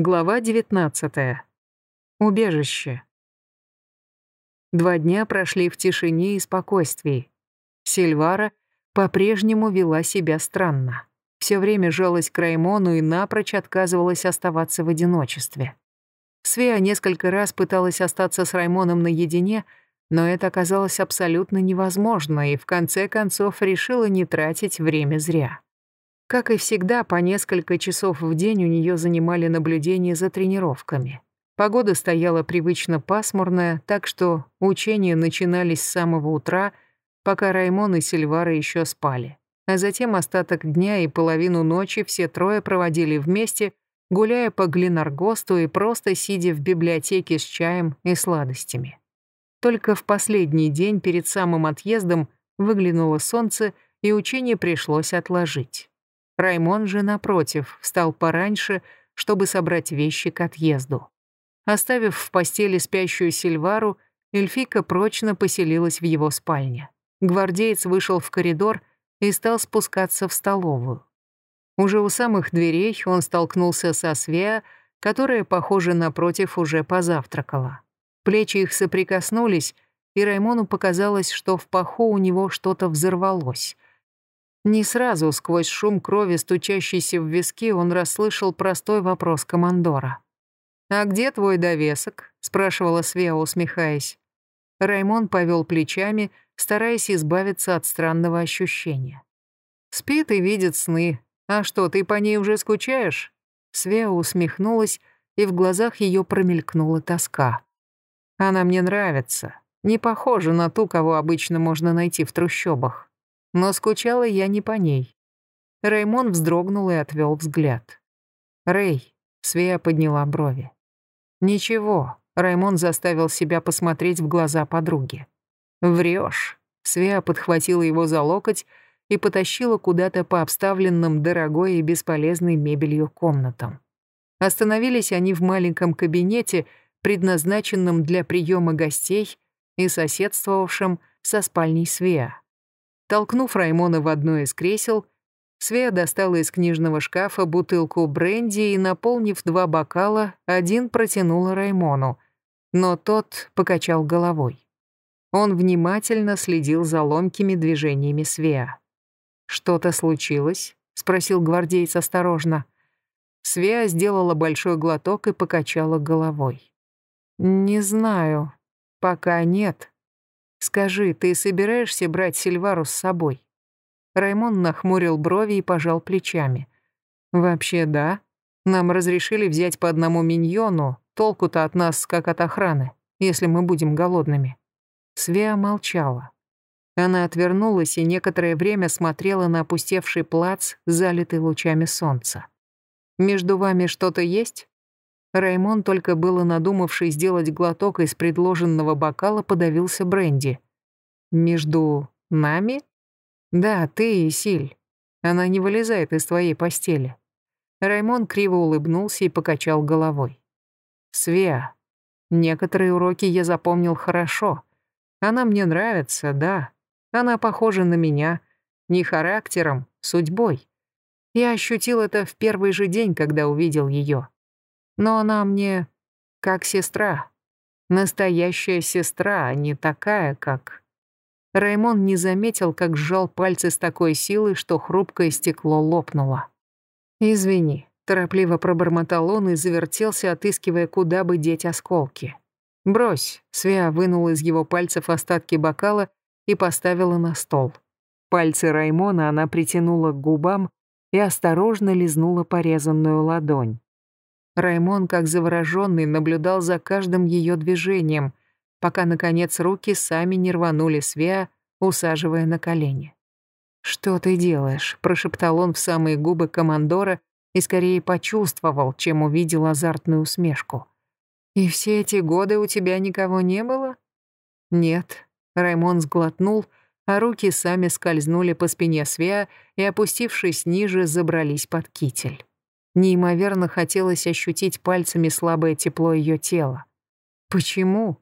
Глава 19. Убежище. Два дня прошли в тишине и спокойствии. Сильвара по-прежнему вела себя странно. Все время жалась к Раймону и напрочь отказывалась оставаться в одиночестве. Свея несколько раз пыталась остаться с Раймоном наедине, но это оказалось абсолютно невозможно и в конце концов решила не тратить время зря. Как и всегда, по несколько часов в день у нее занимали наблюдение за тренировками. Погода стояла привычно пасмурная, так что учения начинались с самого утра, пока Раймон и Сильвара еще спали. А затем остаток дня и половину ночи все трое проводили вместе, гуляя по Глинаргосту и просто сидя в библиотеке с чаем и сладостями. Только в последний день перед самым отъездом выглянуло солнце, и учение пришлось отложить. Раймон же, напротив, встал пораньше, чтобы собрать вещи к отъезду. Оставив в постели спящую Сильвару, Эльфика прочно поселилась в его спальне. Гвардеец вышел в коридор и стал спускаться в столовую. Уже у самых дверей он столкнулся со Свеа, которая, похоже, напротив уже позавтракала. Плечи их соприкоснулись, и Раймону показалось, что в паху у него что-то взорвалось — не сразу, сквозь шум крови, стучащийся в виски, он расслышал простой вопрос командора. «А где твой довесок?» — спрашивала Свеа, усмехаясь. Раймон повел плечами, стараясь избавиться от странного ощущения. «Спит и видит сны. А что, ты по ней уже скучаешь?» Свеа усмехнулась, и в глазах ее промелькнула тоска. «Она мне нравится. Не похожа на ту, кого обычно можно найти в трущобах но скучала я не по ней. Раймон вздрогнул и отвел взгляд. «Рэй», — Свея подняла брови. «Ничего», — Раймон заставил себя посмотреть в глаза подруги. «Врёшь». Свея подхватила его за локоть и потащила куда-то по обставленным дорогой и бесполезной мебелью комнатам. Остановились они в маленьком кабинете, предназначенном для приема гостей и соседствовавшем со спальней Свеа. Толкнув Раймона в одно из кресел, Свея достала из книжного шкафа бутылку бренди и, наполнив два бокала, один протянула Раймону, но тот покачал головой. Он внимательно следил за ломкими движениями Свеа. «Что-то случилось?» — спросил гвардеец осторожно. Свеа сделала большой глоток и покачала головой. «Не знаю. Пока нет. Скажи, ты собираешься брать Сильвару с собой?» Раймон нахмурил брови и пожал плечами. «Вообще да. Нам разрешили взять по одному миньону, толку-то от нас, как от охраны, если мы будем голодными». Свеа молчала. Она отвернулась и некоторое время смотрела на опустевший плац, залитый лучами солнца. «Между вами что-то есть?» Раймон, только было надумавший сделать глоток из предложенного бокала, подавился бренди. «Между нами?» «Да, ты и Силь. Она не вылезает из твоей постели». Раймон криво улыбнулся и покачал головой. «Свеа, некоторые уроки я запомнил хорошо. Она мне нравится, да. Она похожа на меня. Не характером, судьбой. Я ощутил это в первый же день, когда увидел ее. Но она мне как сестра. Настоящая сестра, а не такая, как... Раймон не заметил, как сжал пальцы с такой силой, что хрупкое стекло лопнуло. «Извини», — торопливо пробормотал он и завертелся, отыскивая, куда бы деть осколки. «Брось», — Свя вынул из его пальцев остатки бокала и поставила на стол. Пальцы Раймона она притянула к губам и осторожно лизнула порезанную ладонь. Раймон, как завороженный, наблюдал за каждым ее движением, пока, наконец, руки сами не рванули Свеа, усаживая на колени. «Что ты делаешь?» – прошептал он в самые губы командора и скорее почувствовал, чем увидел азартную усмешку. «И все эти годы у тебя никого не было?» «Нет». Раймон сглотнул, а руки сами скользнули по спине Свеа и, опустившись ниже, забрались под китель. Неимоверно хотелось ощутить пальцами слабое тепло ее тела. «Почему?»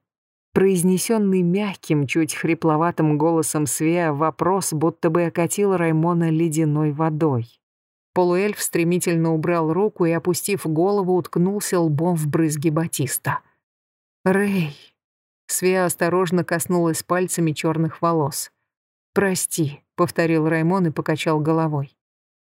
Произнесенный мягким, чуть хрипловатым голосом Свеа вопрос будто бы окатил Раймона ледяной водой. Полуэльф стремительно убрал руку и, опустив голову, уткнулся лбом в брызги Батиста. «Рэй!» Свея осторожно коснулась пальцами черных волос. «Прости», — повторил Раймон и покачал головой.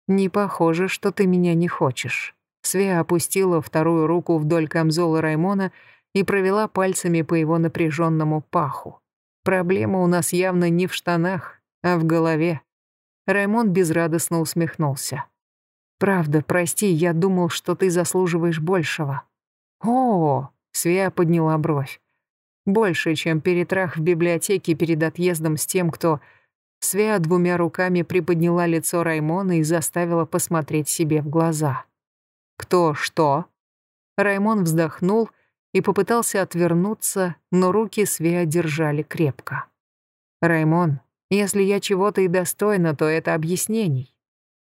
«Не похоже, что ты меня не хочешь». Свея опустила вторую руку вдоль камзола Раймона и провела пальцами по его напряженному паху. Проблема у нас явно не в штанах, а в голове. Раймон безрадостно усмехнулся. «Правда, прости, я думал, что ты заслуживаешь большего». «О!» — Свея подняла бровь. «Больше, чем перетрах в библиотеке перед отъездом с тем, кто...» Свея двумя руками приподняла лицо Раймона и заставила посмотреть себе в глаза. «Кто что?» Раймон вздохнул и попытался отвернуться, но руки Свея держали крепко. «Раймон, если я чего-то и достойна, то это объяснений.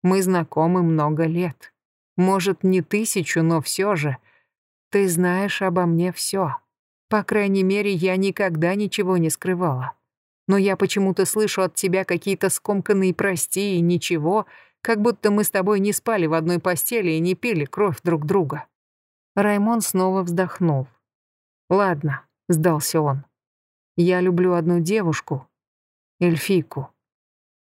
Мы знакомы много лет. Может, не тысячу, но все же. Ты знаешь обо мне все. По крайней мере, я никогда ничего не скрывала. Но я почему-то слышу от тебя какие-то скомканные «прости» и «ничего», как будто мы с тобой не спали в одной постели и не пили кровь друг друга. Раймон снова вздохнул. «Ладно», — сдался он. «Я люблю одну девушку, эльфийку».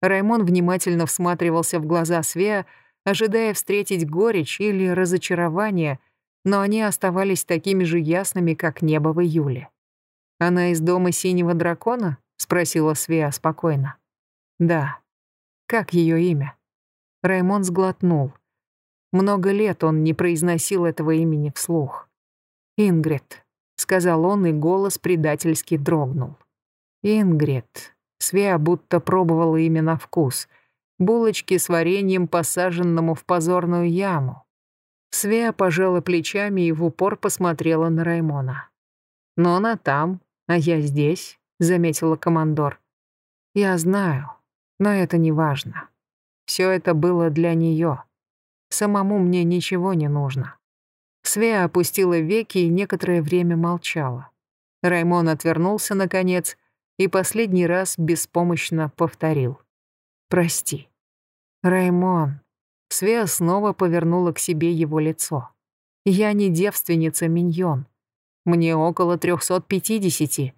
Раймон внимательно всматривался в глаза Свеа, ожидая встретить горечь или разочарование, но они оставались такими же ясными, как небо в июле. «Она из дома синего дракона?» — спросила Свеа спокойно. «Да». «Как ее имя?» Раймон сглотнул. Много лет он не произносил этого имени вслух. «Ингрид», — сказал он, и голос предательски дрогнул. «Ингрид». Свеа будто пробовала имя на вкус. Булочки с вареньем, посаженному в позорную яму. Свеа пожала плечами и в упор посмотрела на Раймона. «Но она там, а я здесь», — заметила командор. «Я знаю, но это не важно. Все это было для нее. Самому мне ничего не нужно. Свея опустила веки и некоторое время молчала. Раймон отвернулся, наконец, и последний раз беспомощно повторил. «Прости». «Раймон». Свея снова повернула к себе его лицо. «Я не девственница Миньон. Мне около 350.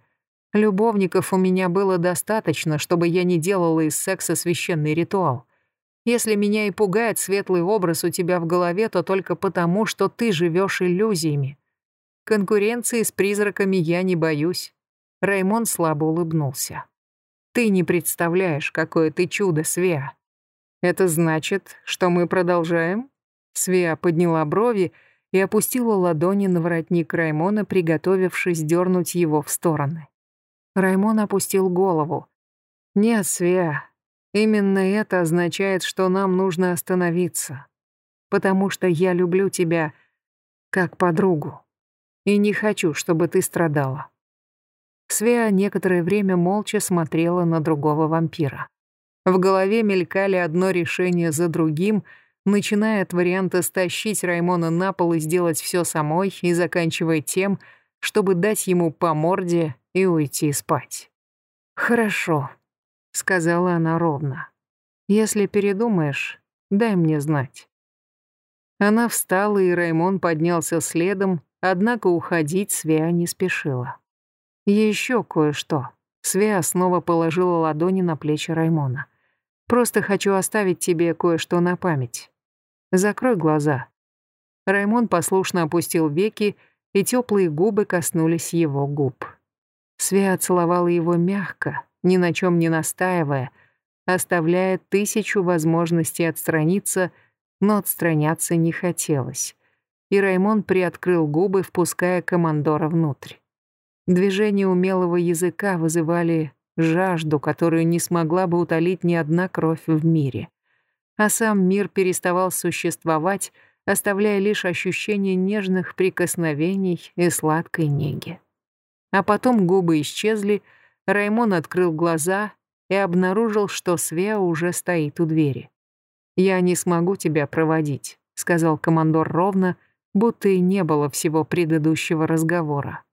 Любовников у меня было достаточно, чтобы я не делала из секса священный ритуал. Если меня и пугает светлый образ у тебя в голове, то только потому, что ты живешь иллюзиями. Конкуренции с призраками я не боюсь. Раймон слабо улыбнулся. Ты не представляешь, какое ты чудо, Свеа. Это значит, что мы продолжаем? Свеа подняла брови и опустила ладони на воротник Раймона, приготовившись дернуть его в стороны. Раймон опустил голову. «Нет, Свеа, Именно это означает, что нам нужно остановиться. Потому что я люблю тебя как подругу. И не хочу, чтобы ты страдала. Свеа некоторое время молча смотрела на другого вампира. В голове мелькали одно решение за другим, начиная от варианта стащить Раймона на пол и сделать все самой, и заканчивая тем, чтобы дать ему по морде и уйти спать. «Хорошо», сказала она ровно. Если передумаешь, дай мне знать. Она встала, и Раймон поднялся следом, однако уходить Свеа не спешила. Еще кое-что. Свеа снова положила ладони на плечи Раймона. «Просто хочу оставить тебе кое-что на память. Закрой глаза». Раймон послушно опустил веки, и теплые губы коснулись его губ. Свеа целовала его мягко, ни на чем не настаивая, оставляя тысячу возможностей отстраниться, но отстраняться не хотелось. И Раймон приоткрыл губы, впуская командора внутрь. Движения умелого языка вызывали жажду, которую не смогла бы утолить ни одна кровь в мире. А сам мир переставал существовать, оставляя лишь ощущение нежных прикосновений и сладкой неги. А потом губы исчезли, Раймон открыл глаза и обнаружил, что Свеа уже стоит у двери. «Я не смогу тебя проводить», — сказал командор ровно, будто и не было всего предыдущего разговора.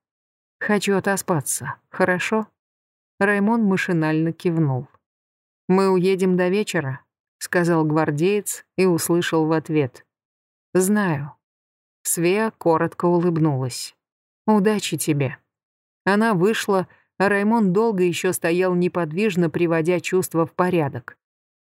«Хочу отоспаться, хорошо?» Раймон машинально кивнул. «Мы уедем до вечера?» сказал гвардеец и услышал в ответ. «Знаю». Свея коротко улыбнулась. «Удачи тебе». Она вышла, а Раймон долго еще стоял неподвижно, приводя чувства в порядок.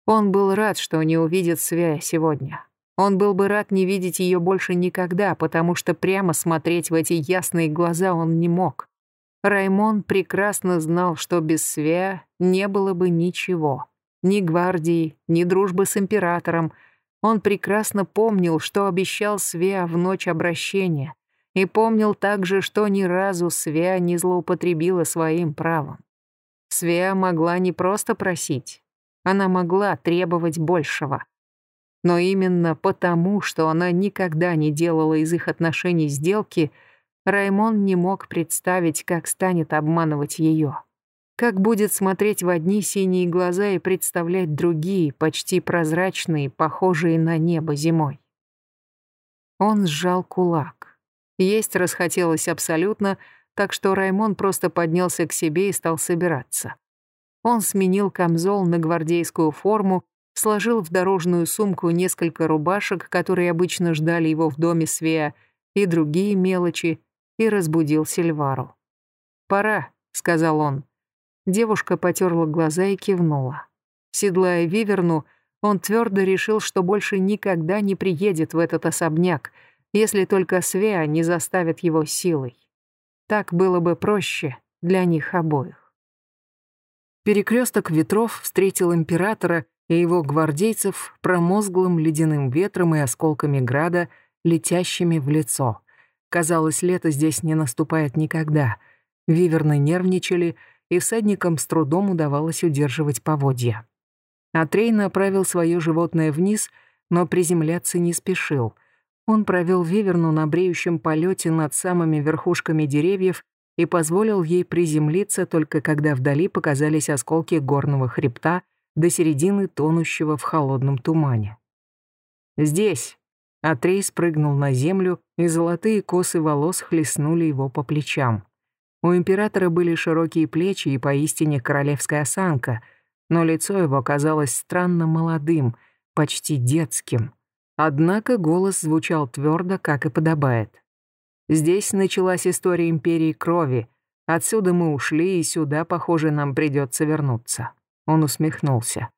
Он был рад, что не увидит Свея сегодня. Он был бы рад не видеть ее больше никогда, потому что прямо смотреть в эти ясные глаза он не мог. Раймон прекрасно знал, что без Свея не было бы ничего. Ни гвардии, ни дружбы с императором. Он прекрасно помнил, что обещал Свеа в ночь обращения, и помнил также, что ни разу Свеа не злоупотребила своим правом. Свеа могла не просто просить, она могла требовать большего. Но именно потому, что она никогда не делала из их отношений сделки, Раймон не мог представить, как станет обманывать ее. Как будет смотреть в одни синие глаза и представлять другие, почти прозрачные, похожие на небо зимой. Он сжал кулак. Есть расхотелось абсолютно, так что Раймон просто поднялся к себе и стал собираться. Он сменил камзол на гвардейскую форму, сложил в дорожную сумку несколько рубашек, которые обычно ждали его в доме Свея, и другие мелочи, и разбудил Сильвару. «Пора», — сказал он. Девушка потерла глаза и кивнула. Седлая Виверну, он твердо решил, что больше никогда не приедет в этот особняк, если только Свеа не заставит его силой. Так было бы проще для них обоих. Перекресток ветров встретил императора и его гвардейцев промозглым ледяным ветром и осколками града, летящими в лицо. Казалось, лето здесь не наступает никогда. Виверны нервничали, и всадникам с трудом удавалось удерживать поводья. Атрей направил свое животное вниз, но приземляться не спешил. Он провел Виверну на бреющем полете над самыми верхушками деревьев и позволил ей приземлиться только когда вдали показались осколки горного хребта до середины тонущего в холодном тумане. «Здесь!» Атрей спрыгнул на землю, и золотые косы волос хлестнули его по плечам. У императора были широкие плечи и поистине королевская осанка, но лицо его казалось странно молодым, почти детским. Однако голос звучал твердо, как и подобает. Здесь началась история империи крови. Отсюда мы ушли, и сюда, похоже, нам придется вернуться. Он усмехнулся.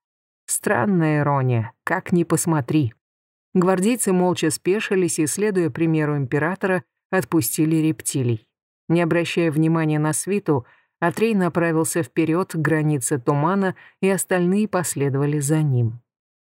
Странная ирония, как ни посмотри. Гвардейцы молча спешились и, следуя примеру императора, отпустили рептилий. Не обращая внимания на свиту, Атрей направился вперед к границе тумана, и остальные последовали за ним.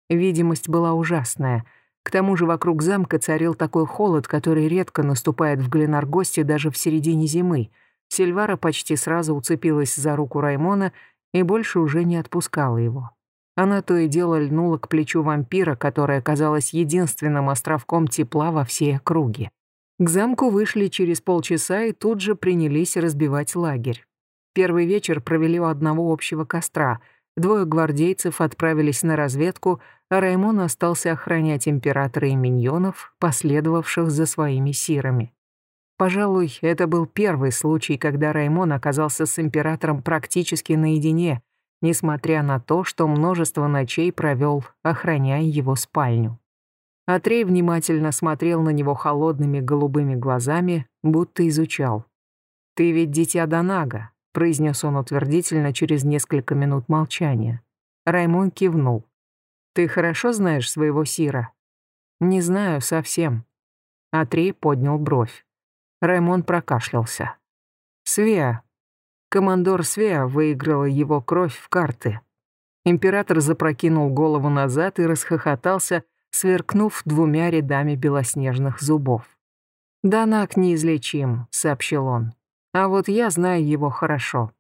Видимость была ужасная. К тому же вокруг замка царил такой холод, который редко наступает в Гленаргосте даже в середине зимы. Сильвара почти сразу уцепилась за руку Раймона и больше уже не отпускала его. Она то и дело льнула к плечу вампира, которое казалось единственным островком тепла во всей округе. К замку вышли через полчаса и тут же принялись разбивать лагерь. Первый вечер провели у одного общего костра. Двое гвардейцев отправились на разведку, а Раймон остался охранять императора и миньонов, последовавших за своими сирами. Пожалуй, это был первый случай, когда Раймон оказался с императором практически наедине, несмотря на то, что множество ночей провел, охраняя его спальню. Атрей внимательно смотрел на него холодными голубыми глазами, будто изучал. «Ты ведь дитя Донага», — произнес он утвердительно через несколько минут молчания. Раймон кивнул. «Ты хорошо знаешь своего Сира?» «Не знаю совсем». Атрей поднял бровь. Раймон прокашлялся. «Свеа. Командор Свеа выиграла его кровь в карты». Император запрокинул голову назад и расхохотался, сверкнув двумя рядами белоснежных зубов. «Данак неизлечим», — сообщил он. «А вот я знаю его хорошо».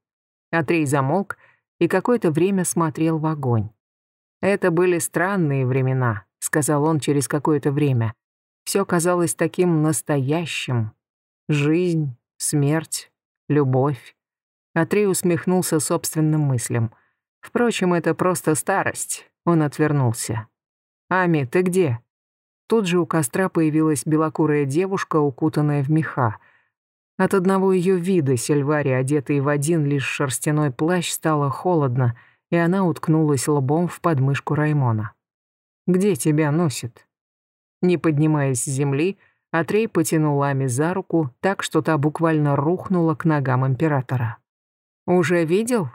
Атрей замолк и какое-то время смотрел в огонь. «Это были странные времена», — сказал он через какое-то время. Все казалось таким настоящим. Жизнь, смерть, любовь. Атрей усмехнулся собственным мыслям. Впрочем, это просто старость. Он отвернулся. «Ами, ты где?» Тут же у костра появилась белокурая девушка, укутанная в меха. От одного ее вида Сильвари, одетой в один лишь шерстяной плащ, стало холодно, и она уткнулась лбом в подмышку Раймона. Где тебя носит?» Не поднимаясь с земли, Атрей потянул Ами за руку, так что та буквально рухнула к ногам императора. «Уже видел?»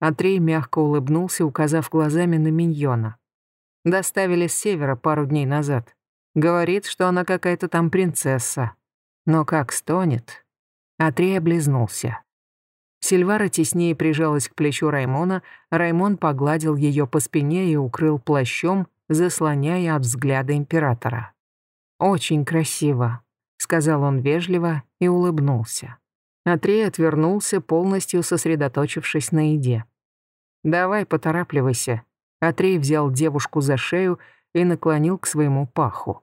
Атрей мягко улыбнулся, указав глазами на миньона. «Доставили с севера пару дней назад. Говорит, что она какая-то там принцесса. Но как стонет?» Атрей облизнулся. Сильвара теснее прижалась к плечу Раймона, Раймон погладил ее по спине и укрыл плащом, заслоняя от взгляда императора. «Очень красиво», — сказал он вежливо и улыбнулся. Атрей отвернулся, полностью сосредоточившись на еде. «Давай, поторапливайся». Атрей взял девушку за шею и наклонил к своему паху.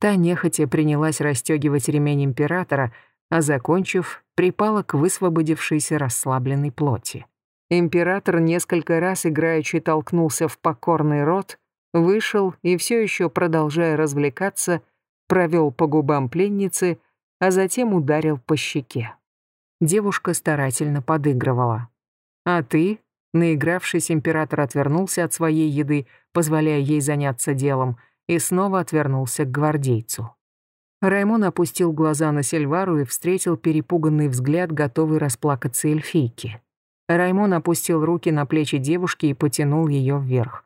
Та нехотя принялась расстегивать ремень императора, а, закончив, припала к высвободившейся расслабленной плоти. Император несколько раз играючи толкнулся в покорный рот, вышел и все еще, продолжая развлекаться, провел по губам пленницы, а затем ударил по щеке. Девушка старательно подыгрывала. «А ты?» Наигравшись, император отвернулся от своей еды, позволяя ей заняться делом, и снова отвернулся к гвардейцу. Раймон опустил глаза на Сильвару и встретил перепуганный взгляд, готовый расплакаться эльфийки. Раймон опустил руки на плечи девушки и потянул ее вверх.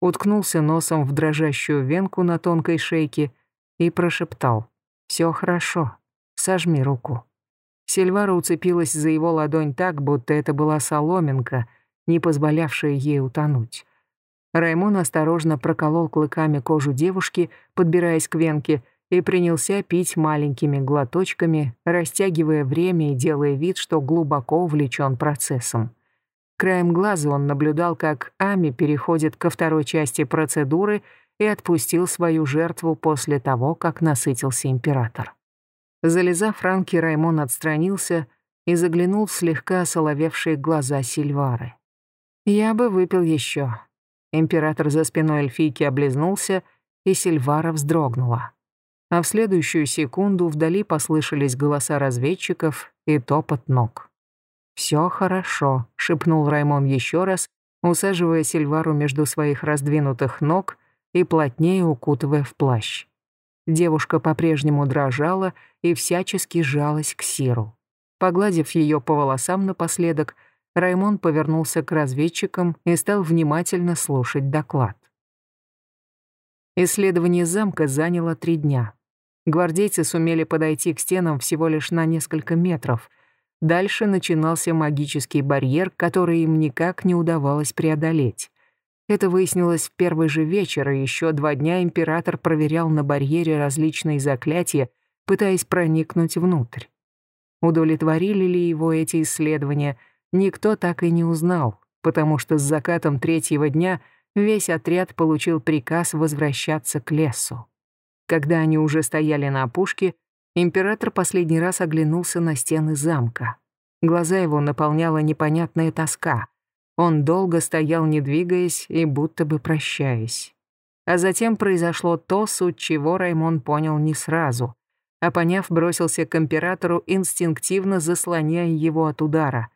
Уткнулся носом в дрожащую венку на тонкой шейке и прошептал «Все хорошо, сожми руку». Сильвара уцепилась за его ладонь так, будто это была соломинка, не позволявшая ей утонуть. Раймон осторожно проколол клыками кожу девушки, подбираясь к венке, и принялся пить маленькими глоточками, растягивая время и делая вид, что глубоко увлечен процессом. Краем глаза он наблюдал, как Ами переходит ко второй части процедуры и отпустил свою жертву после того, как насытился император. Залезав ранки, Раймон отстранился и заглянул в слегка соловевшие глаза Сильвары. «Я бы выпил еще». Император за спиной эльфийки облизнулся, и Сильвара вздрогнула. А в следующую секунду вдали послышались голоса разведчиков и топот ног. «Все хорошо», — шепнул Раймон еще раз, усаживая Сильвару между своих раздвинутых ног и плотнее укутывая в плащ. Девушка по-прежнему дрожала и всячески жалась к Сиру. Погладив ее по волосам напоследок, Раймон повернулся к разведчикам и стал внимательно слушать доклад. Исследование замка заняло три дня. Гвардейцы сумели подойти к стенам всего лишь на несколько метров. Дальше начинался магический барьер, который им никак не удавалось преодолеть. Это выяснилось в первый же вечер, и еще два дня император проверял на барьере различные заклятия, пытаясь проникнуть внутрь. Удовлетворили ли его эти исследования, никто так и не узнал, потому что с закатом третьего дня весь отряд получил приказ возвращаться к лесу. Когда они уже стояли на опушке, император последний раз оглянулся на стены замка. Глаза его наполняла непонятная тоска — он долго стоял, не двигаясь и будто бы прощаясь. А затем произошло то, суть чего Раймон понял не сразу, а поняв, бросился к императору, инстинктивно заслоняя его от удара.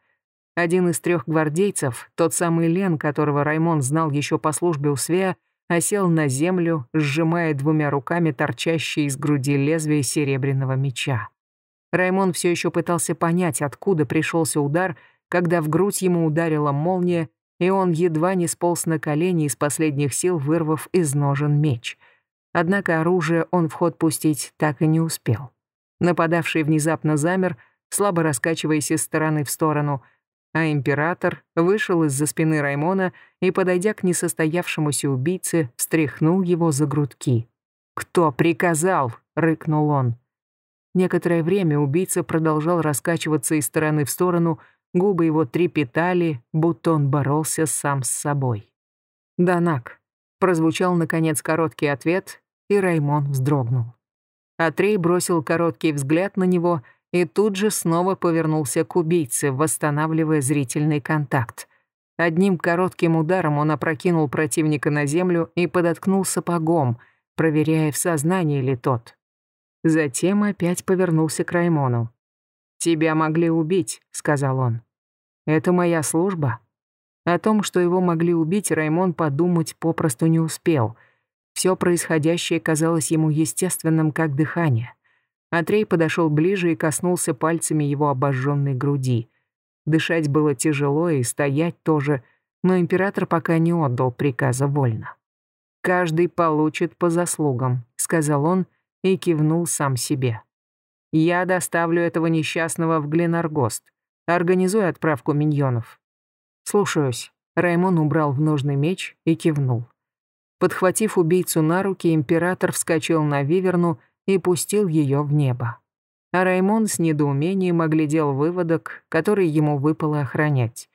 Один из трех гвардейцев, тот самый Лен, которого Раймон знал еще по службе у Свея, осел на землю, сжимая двумя руками торчащие из груди лезвие серебряного меча. Раймон все еще пытался понять, откуда пришелся удар, когда в грудь ему ударила молния, и он едва не сполз на колени из последних сил, вырвав из ножен меч. Однако оружие он в ход пустить так и не успел. Нападавший внезапно замер, слабо раскачиваясь из стороны в сторону, а император вышел из-за спины Раймона и, подойдя к несостоявшемуся убийце, встряхнул его за грудки. «Кто приказал?» — рыкнул он. Некоторое время убийца продолжал раскачиваться из стороны в сторону, Губы его трепетали, будто он боролся сам с собой. «Данак», — прозвучал, наконец, короткий ответ, и Раймон вздрогнул. Атрей бросил короткий взгляд на него и тут же снова повернулся к убийце, восстанавливая зрительный контакт. Одним коротким ударом он опрокинул противника на землю и подоткнул сапогом, проверяя, в сознании ли тот. Затем опять повернулся к Раймону. «Тебя могли убить», — сказал он. «Это моя служба». О том, что его могли убить, Раймон подумать попросту не успел. Все происходящее казалось ему естественным, как дыхание. Атрей подошел ближе и коснулся пальцами его обожженной груди. Дышать было тяжело и стоять тоже, но император пока не отдал приказа вольно. «Каждый получит по заслугам», — сказал он и кивнул сам себе. «Я доставлю этого несчастного в Гленаргост. Организуй отправку миньонов». «Слушаюсь». Раймон убрал в ножный меч и кивнул. Подхватив убийцу на руки, император вскочил на виверну и пустил ее в небо. А Раймон с недоумением оглядел выводок, который ему выпало охранять.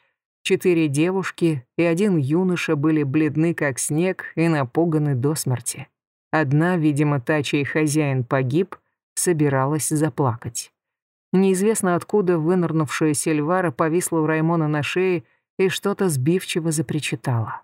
Четыре девушки и один юноша были бледны, как снег, и напуганы до смерти. Одна, видимо, та, чей хозяин погиб, собиралась заплакать. Неизвестно откуда вынырнувшая Сильвара повисла у Раймона на шее и что-то сбивчиво запричитала.